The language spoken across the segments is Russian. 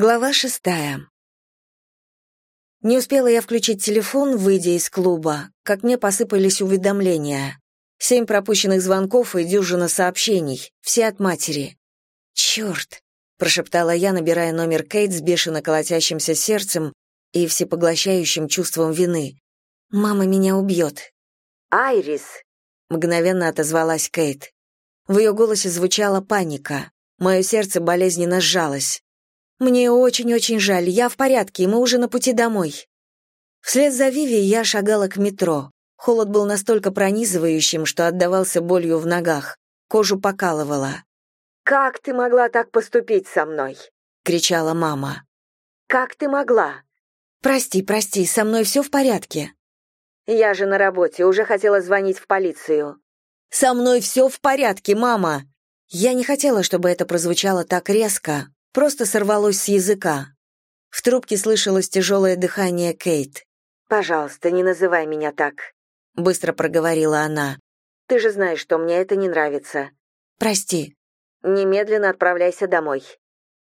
Глава шестая. Не успела я включить телефон, выйдя из клуба, как мне посыпались уведомления. Семь пропущенных звонков и дюжина сообщений, все от матери. «Черт!» — прошептала я, набирая номер Кейт с бешено колотящимся сердцем и всепоглощающим чувством вины. «Мама меня убьет». «Айрис!» — мгновенно отозвалась Кейт. В ее голосе звучала паника. Мое сердце болезненно сжалось. «Мне очень-очень жаль, я в порядке, мы уже на пути домой». Вслед за Виви я шагала к метро. Холод был настолько пронизывающим, что отдавался болью в ногах. Кожу покалывало. «Как ты могла так поступить со мной?» — кричала мама. «Как ты могла?» «Прости, прости, со мной все в порядке». «Я же на работе, уже хотела звонить в полицию». «Со мной все в порядке, мама!» Я не хотела, чтобы это прозвучало так резко, просто сорвалось с языка. В трубке слышалось тяжелое дыхание Кейт. «Пожалуйста, не называй меня так», — быстро проговорила она. «Ты же знаешь, что мне это не нравится». «Прости». «Немедленно отправляйся домой».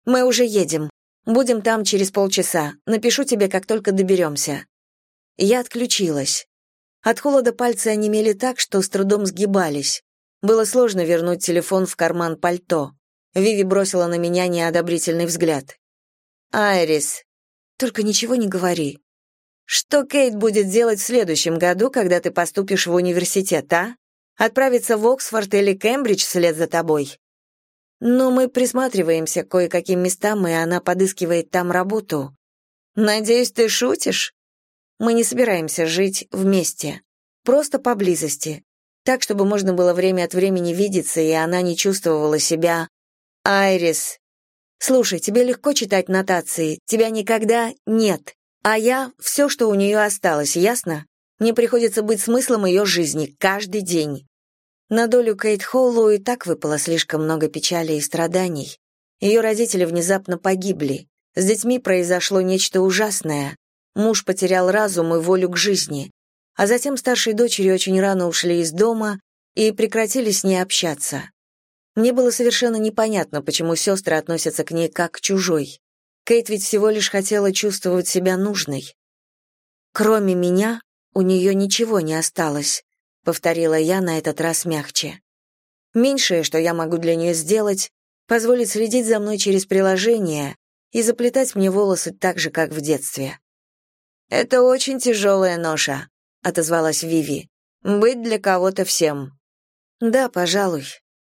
«Мы уже едем. Будем там через полчаса. Напишу тебе, как только доберемся». Я отключилась. От холода пальцы онемели так, что с трудом сгибались. Было сложно вернуть телефон в карман пальто. Виви бросила на меня неодобрительный взгляд. «Айрис, только ничего не говори. Что Кейт будет делать в следующем году, когда ты поступишь в университет, а? Отправиться в Оксфорд или Кембридж вслед за тобой?» «Ну, мы присматриваемся к кое-каким местам, и она подыскивает там работу. Надеюсь, ты шутишь? Мы не собираемся жить вместе. Просто поблизости. Так, чтобы можно было время от времени видеться, и она не чувствовала себя Айрис. Слушай, тебе легко читать нотации, тебя никогда нет. А я — все, что у нее осталось, ясно? Мне приходится быть смыслом ее жизни каждый день. На долю Кейт Холлу и так выпало слишком много печали и страданий. Ее родители внезапно погибли. С детьми произошло нечто ужасное. Муж потерял разум и волю к жизни. А затем старшие дочери очень рано ушли из дома и прекратили с ней общаться. Мне было совершенно непонятно, почему сестры относятся к ней как к чужой. Кейт ведь всего лишь хотела чувствовать себя нужной. Кроме меня, у нее ничего не осталось, повторила я на этот раз мягче. Меньшее, что я могу для нее сделать, позволить следить за мной через приложение и заплетать мне волосы так же, как в детстве. Это очень тяжелая ноша, отозвалась Виви. Быть для кого-то всем. Да, пожалуй,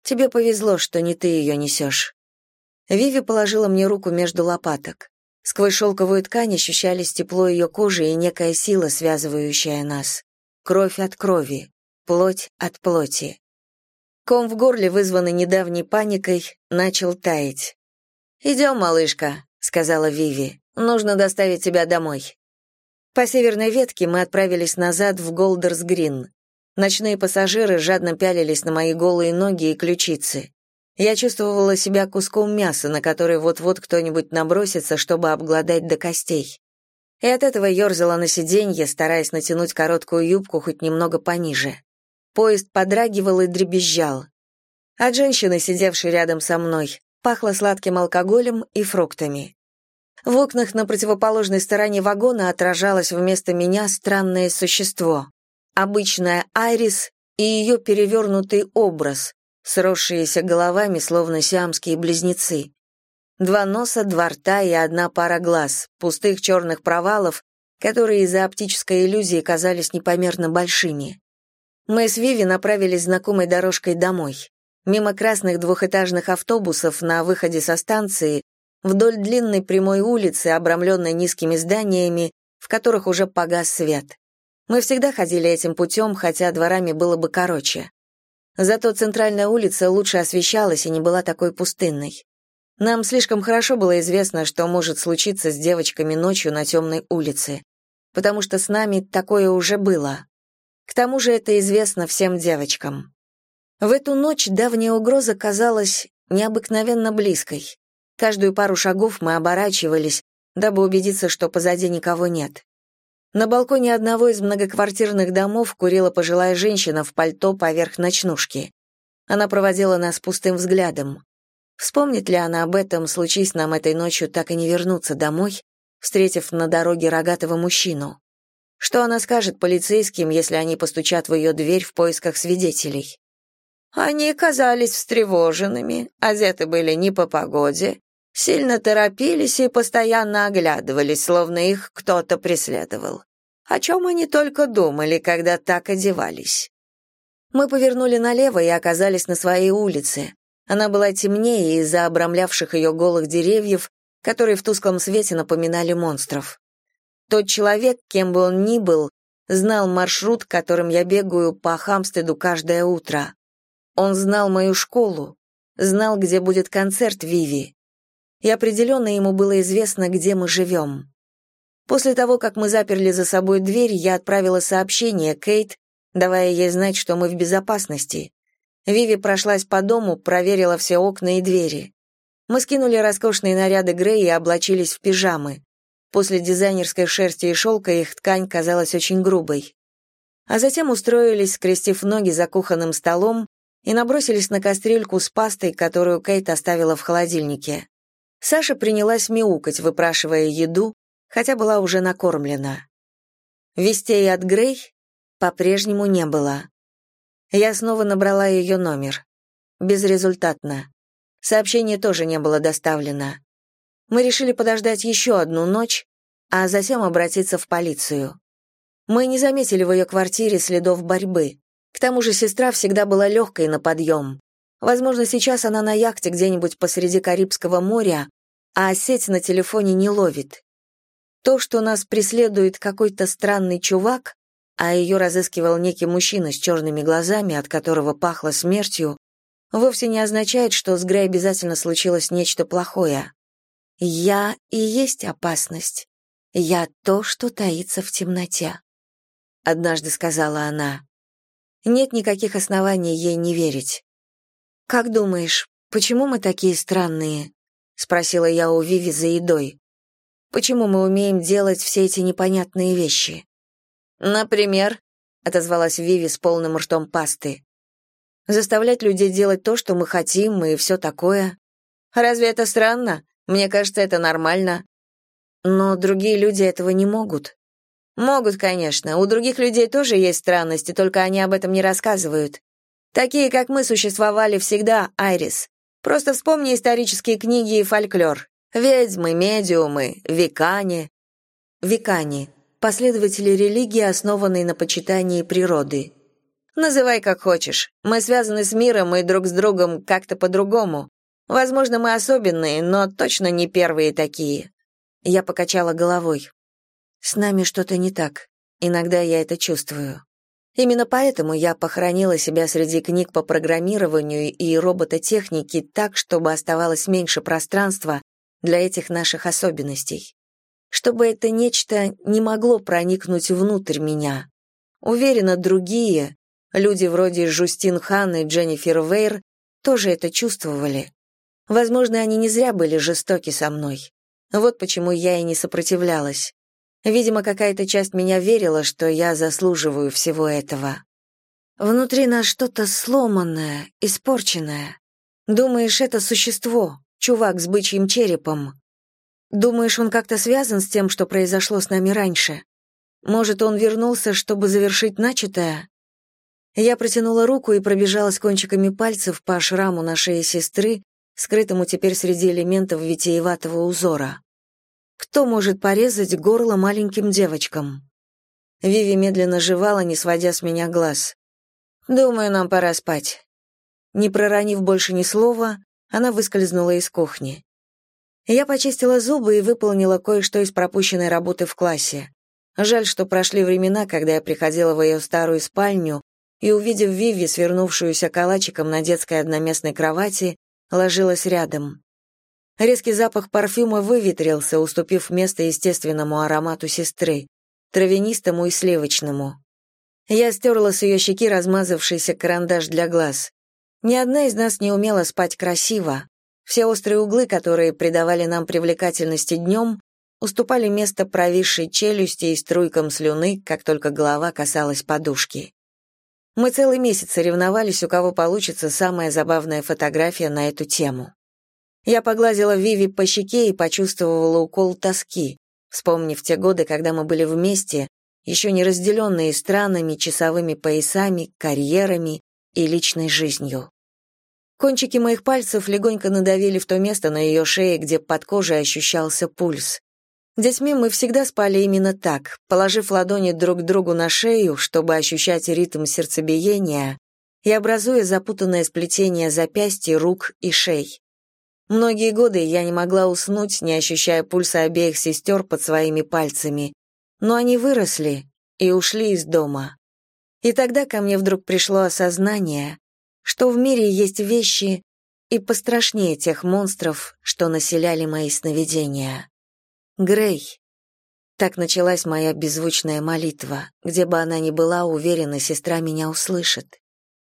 Тебе повезло, что не ты ее несешь». Виви положила мне руку между лопаток. Сквозь шелковую ткань ощущались тепло ее кожи и некая сила, связывающая нас. Кровь от крови, плоть от плоти. Ком в горле, вызванный недавней паникой, начал таять. «Идем, малышка», — сказала Виви. «Нужно доставить тебя домой». По северной ветке мы отправились назад в Голдерс-Грин. Ночные пассажиры жадно пялились на мои голые ноги и ключицы. Я чувствовала себя куском мяса, на который вот-вот кто-нибудь набросится, чтобы обглодать до костей. И от этого ерзала на сиденье, стараясь натянуть короткую юбку хоть немного пониже. Поезд подрагивал и дребезжал. От женщины, сидевшей рядом со мной, пахло сладким алкоголем и фруктами. В окнах на противоположной стороне вагона отражалось вместо меня странное существо обычная Айрис и ее перевернутый образ, сросшиеся головами, словно сиамские близнецы. Два носа, два рта и одна пара глаз, пустых черных провалов, которые из-за оптической иллюзии казались непомерно большими. Мы с Виви направились знакомой дорожкой домой. Мимо красных двухэтажных автобусов на выходе со станции, вдоль длинной прямой улицы, обрамленной низкими зданиями, в которых уже погас свет. Мы всегда ходили этим путем, хотя дворами было бы короче. Зато центральная улица лучше освещалась и не была такой пустынной. Нам слишком хорошо было известно, что может случиться с девочками ночью на темной улице, потому что с нами такое уже было. К тому же это известно всем девочкам. В эту ночь давняя угроза казалась необыкновенно близкой. Каждую пару шагов мы оборачивались, дабы убедиться, что позади никого нет. На балконе одного из многоквартирных домов курила пожилая женщина в пальто поверх ночнушки. Она проводила нас пустым взглядом. Вспомнит ли она об этом, случись нам этой ночью так и не вернуться домой, встретив на дороге рогатого мужчину? Что она скажет полицейским, если они постучат в ее дверь в поисках свидетелей? Они казались встревоженными, одеты были не по погоде, сильно торопились и постоянно оглядывались, словно их кто-то преследовал. О чем они только думали, когда так одевались? Мы повернули налево и оказались на своей улице. Она была темнее из-за обрамлявших ее голых деревьев, которые в тусклом свете напоминали монстров. Тот человек, кем бы он ни был, знал маршрут, которым я бегаю по Хамстеду каждое утро. Он знал мою школу, знал, где будет концерт Виви. И определенно ему было известно, где мы живем. После того, как мы заперли за собой дверь, я отправила сообщение Кейт, давая ей знать, что мы в безопасности. Виви прошлась по дому, проверила все окна и двери. Мы скинули роскошные наряды Грей и облачились в пижамы. После дизайнерской шерсти и шелка их ткань казалась очень грубой. А затем устроились, скрестив ноги за кухонным столом, и набросились на кастрюльку с пастой, которую Кейт оставила в холодильнике. Саша принялась мяукать, выпрашивая еду, хотя была уже накормлена. Вестей от Грей по-прежнему не было. Я снова набрала ее номер. Безрезультатно. Сообщение тоже не было доставлено. Мы решили подождать еще одну ночь, а затем обратиться в полицию. Мы не заметили в ее квартире следов борьбы. К тому же сестра всегда была легкой на подъем. Возможно, сейчас она на яхте где-нибудь посреди Карибского моря, а сеть на телефоне не ловит. То, что нас преследует какой-то странный чувак, а ее разыскивал некий мужчина с черными глазами, от которого пахло смертью, вовсе не означает, что с Грей обязательно случилось нечто плохое. Я и есть опасность. Я то, что таится в темноте. Однажды сказала она. Нет никаких оснований ей не верить. «Как думаешь, почему мы такие странные?» — спросила я у Виви за едой. «Почему мы умеем делать все эти непонятные вещи?» «Например», — отозвалась Виви с полным ртом пасты. «Заставлять людей делать то, что мы хотим, и все такое. Разве это странно? Мне кажется, это нормально». «Но другие люди этого не могут», Могут, конечно. У других людей тоже есть странности, только они об этом не рассказывают. Такие, как мы, существовали всегда, Айрис. Просто вспомни исторические книги и фольклор. Ведьмы, медиумы, викани. Викани — последователи религии, основанной на почитании природы. Называй как хочешь. Мы связаны с миром и друг с другом как-то по-другому. Возможно, мы особенные, но точно не первые такие. Я покачала головой. С нами что-то не так. Иногда я это чувствую. Именно поэтому я похоронила себя среди книг по программированию и робототехнике так, чтобы оставалось меньше пространства для этих наших особенностей. Чтобы это нечто не могло проникнуть внутрь меня. Уверена, другие, люди вроде Жустин Хан и Дженнифер Вейр, тоже это чувствовали. Возможно, они не зря были жестоки со мной. Вот почему я и не сопротивлялась. Видимо, какая-то часть меня верила, что я заслуживаю всего этого. Внутри нас что-то сломанное, испорченное. Думаешь, это существо, чувак с бычьим черепом. Думаешь, он как-то связан с тем, что произошло с нами раньше? Может, он вернулся, чтобы завершить начатое? Я протянула руку и пробежалась кончиками пальцев по шраму на шее сестры, скрытому теперь среди элементов витиеватого узора. Кто может порезать горло маленьким девочкам? Виви медленно жевала, не сводя с меня глаз. Думаю, нам пора спать. Не проронив больше ни слова, она выскользнула из кухни. Я почистила зубы и выполнила кое-что из пропущенной работы в классе. Жаль, что прошли времена, когда я приходила в ее старую спальню и, увидев Виви, свернувшуюся калачиком на детской одноместной кровати, ложилась рядом. Резкий запах парфюма выветрился, уступив место естественному аромату сестры, травянистому и сливочному. Я стерла с ее щеки размазавшийся карандаш для глаз. Ни одна из нас не умела спать красиво. Все острые углы, которые придавали нам привлекательности днем, уступали место провисшей челюсти и струйкам слюны, как только голова касалась подушки. Мы целый месяц соревновались, у кого получится самая забавная фотография на эту тему. Я погладила Виви по щеке и почувствовала укол тоски, вспомнив те годы, когда мы были вместе, еще не разделенные странами, часовыми поясами, карьерами и личной жизнью. Кончики моих пальцев легонько надавили в то место на ее шее, где под кожей ощущался пульс. Детьми мы всегда спали именно так, положив ладони друг другу на шею, чтобы ощущать ритм сердцебиения и образуя запутанное сплетение запястья, рук и шей. Многие годы я не могла уснуть, не ощущая пульса обеих сестер под своими пальцами, но они выросли и ушли из дома. И тогда ко мне вдруг пришло осознание, что в мире есть вещи и пострашнее тех монстров, что населяли мои сновидения. Грей. Так началась моя беззвучная молитва. Где бы она ни была, уверена, сестра меня услышит.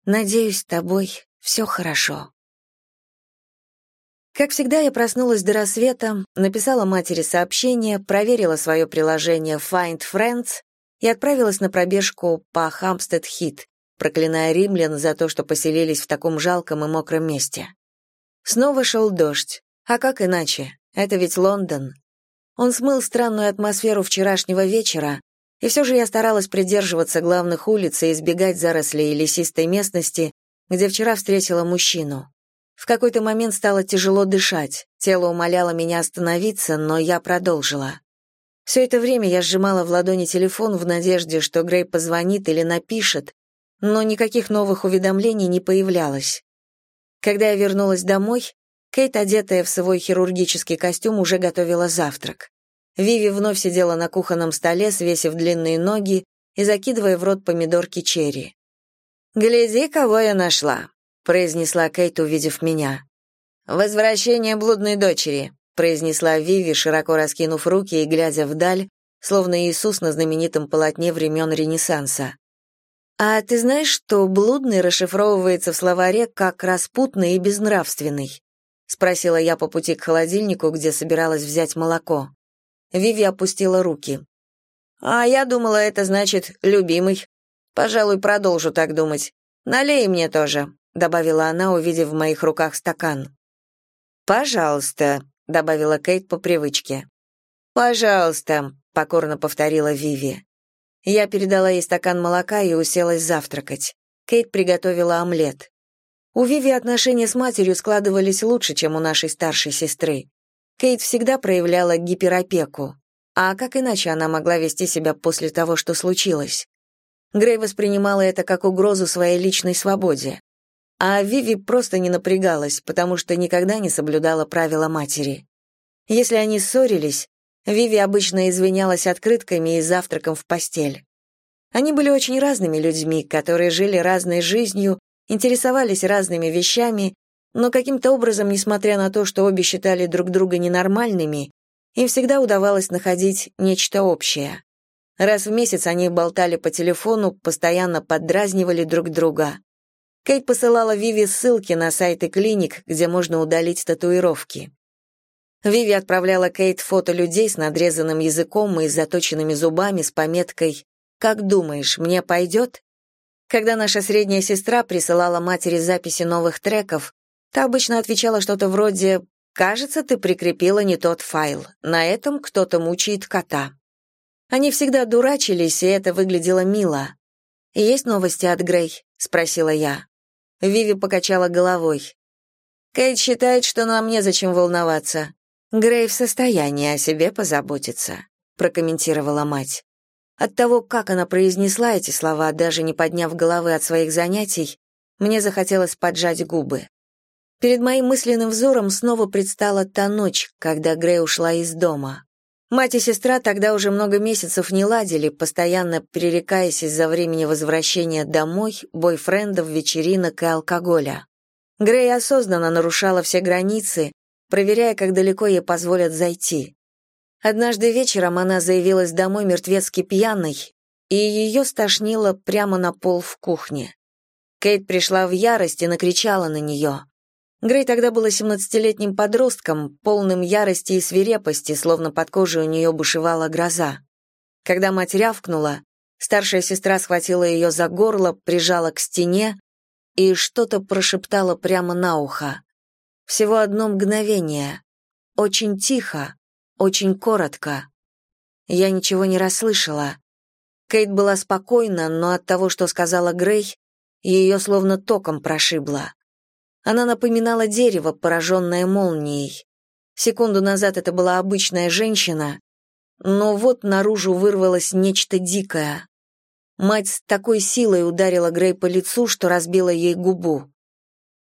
Надеюсь, с тобой все хорошо. Как всегда, я проснулась до рассвета, написала матери сообщение, проверила свое приложение Find Friends и отправилась на пробежку по Хамстед-Хит, проклиная римлян за то, что поселились в таком жалком и мокром месте. Снова шел дождь. А как иначе? Это ведь Лондон. Он смыл странную атмосферу вчерашнего вечера, и все же я старалась придерживаться главных улиц и избегать зарослей лесистой местности, где вчера встретила мужчину. В какой-то момент стало тяжело дышать, тело умоляло меня остановиться, но я продолжила. Все это время я сжимала в ладони телефон в надежде, что Грей позвонит или напишет, но никаких новых уведомлений не появлялось. Когда я вернулась домой, Кейт, одетая в свой хирургический костюм, уже готовила завтрак. Виви вновь сидела на кухонном столе, свесив длинные ноги и закидывая в рот помидорки черри. «Гляди, кого я нашла», произнесла Кейт, увидев меня. «Возвращение блудной дочери», произнесла Виви, широко раскинув руки и глядя вдаль, словно Иисус на знаменитом полотне времен Ренессанса. «А ты знаешь, что блудный расшифровывается в словаре как распутный и безнравственный?» — спросила я по пути к холодильнику, где собиралась взять молоко. Виви опустила руки. «А я думала, это значит «любимый». Пожалуй, продолжу так думать. Налей мне тоже», добавила она, увидев в моих руках стакан. Пожалуйста, добавила Кейт по привычке. Пожалуйста, покорно повторила Виви. Я передала ей стакан молока и уселась завтракать. Кейт приготовила омлет. У Виви отношения с матерью складывались лучше, чем у нашей старшей сестры. Кейт всегда проявляла гиперопеку. А как иначе она могла вести себя после того, что случилось? Грей воспринимала это как угрозу своей личной свободе. А Виви просто не напрягалась, потому что никогда не соблюдала правила матери. Если они ссорились, Виви обычно извинялась открытками и завтраком в постель. Они были очень разными людьми, которые жили разной жизнью, интересовались разными вещами, но каким-то образом, несмотря на то, что обе считали друг друга ненормальными, им всегда удавалось находить нечто общее. Раз в месяц они болтали по телефону, постоянно поддразнивали друг друга. Кейт посылала Виви ссылки на сайты клиник, где можно удалить татуировки. Виви отправляла Кейт фото людей с надрезанным языком и заточенными зубами с пометкой «Как думаешь, мне пойдет?» Когда наша средняя сестра присылала матери записи новых треков, та обычно отвечала что-то вроде «Кажется, ты прикрепила не тот файл. На этом кто-то мучает кота». Они всегда дурачились, и это выглядело мило. «Есть новости от Грей?» — спросила я. Виви покачала головой. Кейт считает, что нам незачем волноваться. Грей в состоянии о себе позаботиться, прокомментировала мать. От того, как она произнесла эти слова, даже не подняв головы от своих занятий, мне захотелось поджать губы. Перед моим мысленным взором снова предстала та ночь, когда Грей ушла из дома. Мать и сестра тогда уже много месяцев не ладили, постоянно перерекаясь из-за времени возвращения домой, бойфрендов, вечеринок и алкоголя. Грей осознанно нарушала все границы, проверяя, как далеко ей позволят зайти. Однажды вечером она заявилась домой мертвецки пьяной, и ее стошнило прямо на пол в кухне. Кейт пришла в ярость и накричала на нее. Грей тогда была семнадцатилетним подростком, полным ярости и свирепости, словно под кожей у нее бушевала гроза. Когда мать рявкнула, старшая сестра схватила ее за горло, прижала к стене и что-то прошептала прямо на ухо. Всего одно мгновение. Очень тихо, очень коротко. Я ничего не расслышала. Кейт была спокойна, но от того, что сказала Грей, ее словно током прошибло. Она напоминала дерево, пораженное молнией. Секунду назад это была обычная женщина, но вот наружу вырвалось нечто дикое. Мать с такой силой ударила Грей по лицу, что разбила ей губу.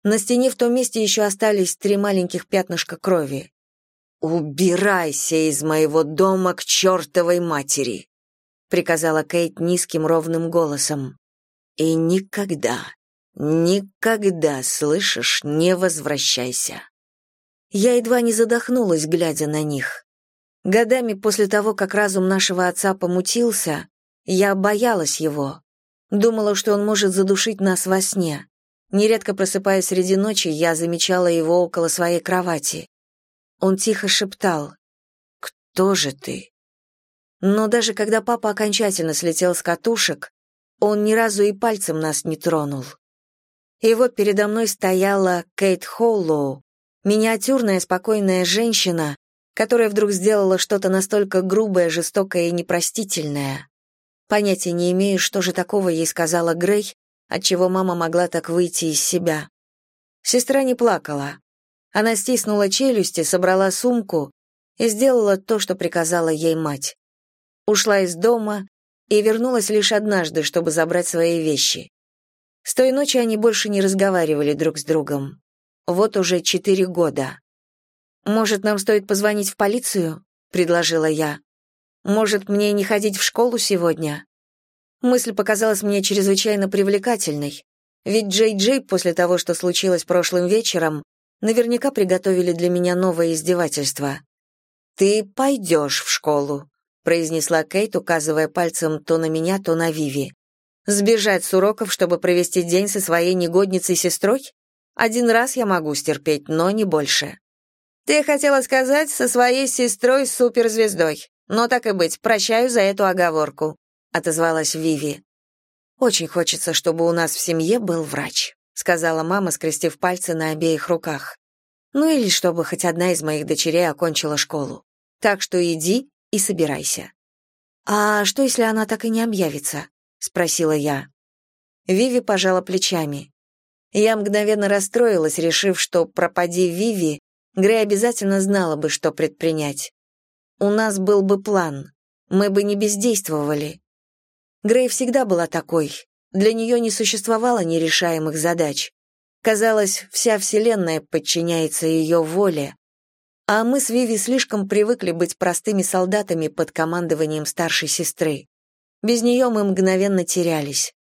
На стене в том месте еще остались три маленьких пятнышка крови. «Убирайся из моего дома к чертовой матери!» приказала Кейт низким ровным голосом. И никогда, никогда, слышишь, не возвращайся. Я едва не задохнулась, глядя на них. Годами после того, как разум нашего отца помутился, я боялась его. Думала, что он может задушить нас во сне. Нередко просыпаясь среди ночи, я замечала его около своей кровати. Он тихо шептал «Кто же ты?» Но даже когда папа окончательно слетел с катушек, он ни разу и пальцем нас не тронул. И вот передо мной стояла Кейт Холлоу, миниатюрная спокойная женщина, которая вдруг сделала что-то настолько грубое, жестокое и непростительное. Понятия не имею, что же такого ей сказала Грей, отчего мама могла так выйти из себя. Сестра не плакала. Она стиснула челюсти, собрала сумку и сделала то, что приказала ей мать ушла из дома и вернулась лишь однажды, чтобы забрать свои вещи. С той ночи они больше не разговаривали друг с другом. Вот уже четыре года. «Может, нам стоит позвонить в полицию?» — предложила я. «Может, мне не ходить в школу сегодня?» Мысль показалась мне чрезвычайно привлекательной, ведь Джей-Джей после того, что случилось прошлым вечером, наверняка приготовили для меня новое издевательство. «Ты пойдешь в школу», произнесла Кейт, указывая пальцем то на меня, то на Виви. Сбежать с уроков, чтобы провести день со своей негодницей сестрой? Один раз я могу стерпеть, но не больше. Ты хотела сказать со своей сестрой суперзвездой. Но так и быть, прощаю за эту оговорку, отозвалась Виви. Очень хочется, чтобы у нас в семье был врач, сказала мама, скрестив пальцы на обеих руках. Ну или чтобы хоть одна из моих дочерей окончила школу. Так что иди и собирайся». «А что, если она так и не объявится?» — спросила я. Виви пожала плечами. Я мгновенно расстроилась, решив, что, пропади Виви, Грей обязательно знала бы, что предпринять. У нас был бы план, мы бы не бездействовали. Грей всегда была такой, для нее не существовало нерешаемых задач. Казалось, вся Вселенная подчиняется ее воле, а мы с Виви слишком привыкли быть простыми солдатами под командованием старшей сестры. Без нее мы мгновенно терялись.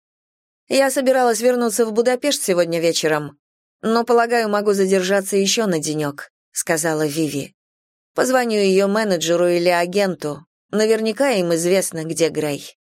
Я собиралась вернуться в Будапешт сегодня вечером, но, полагаю, могу задержаться еще на денек», — сказала Виви. «Позвоню ее менеджеру или агенту. Наверняка им известно, где Грей».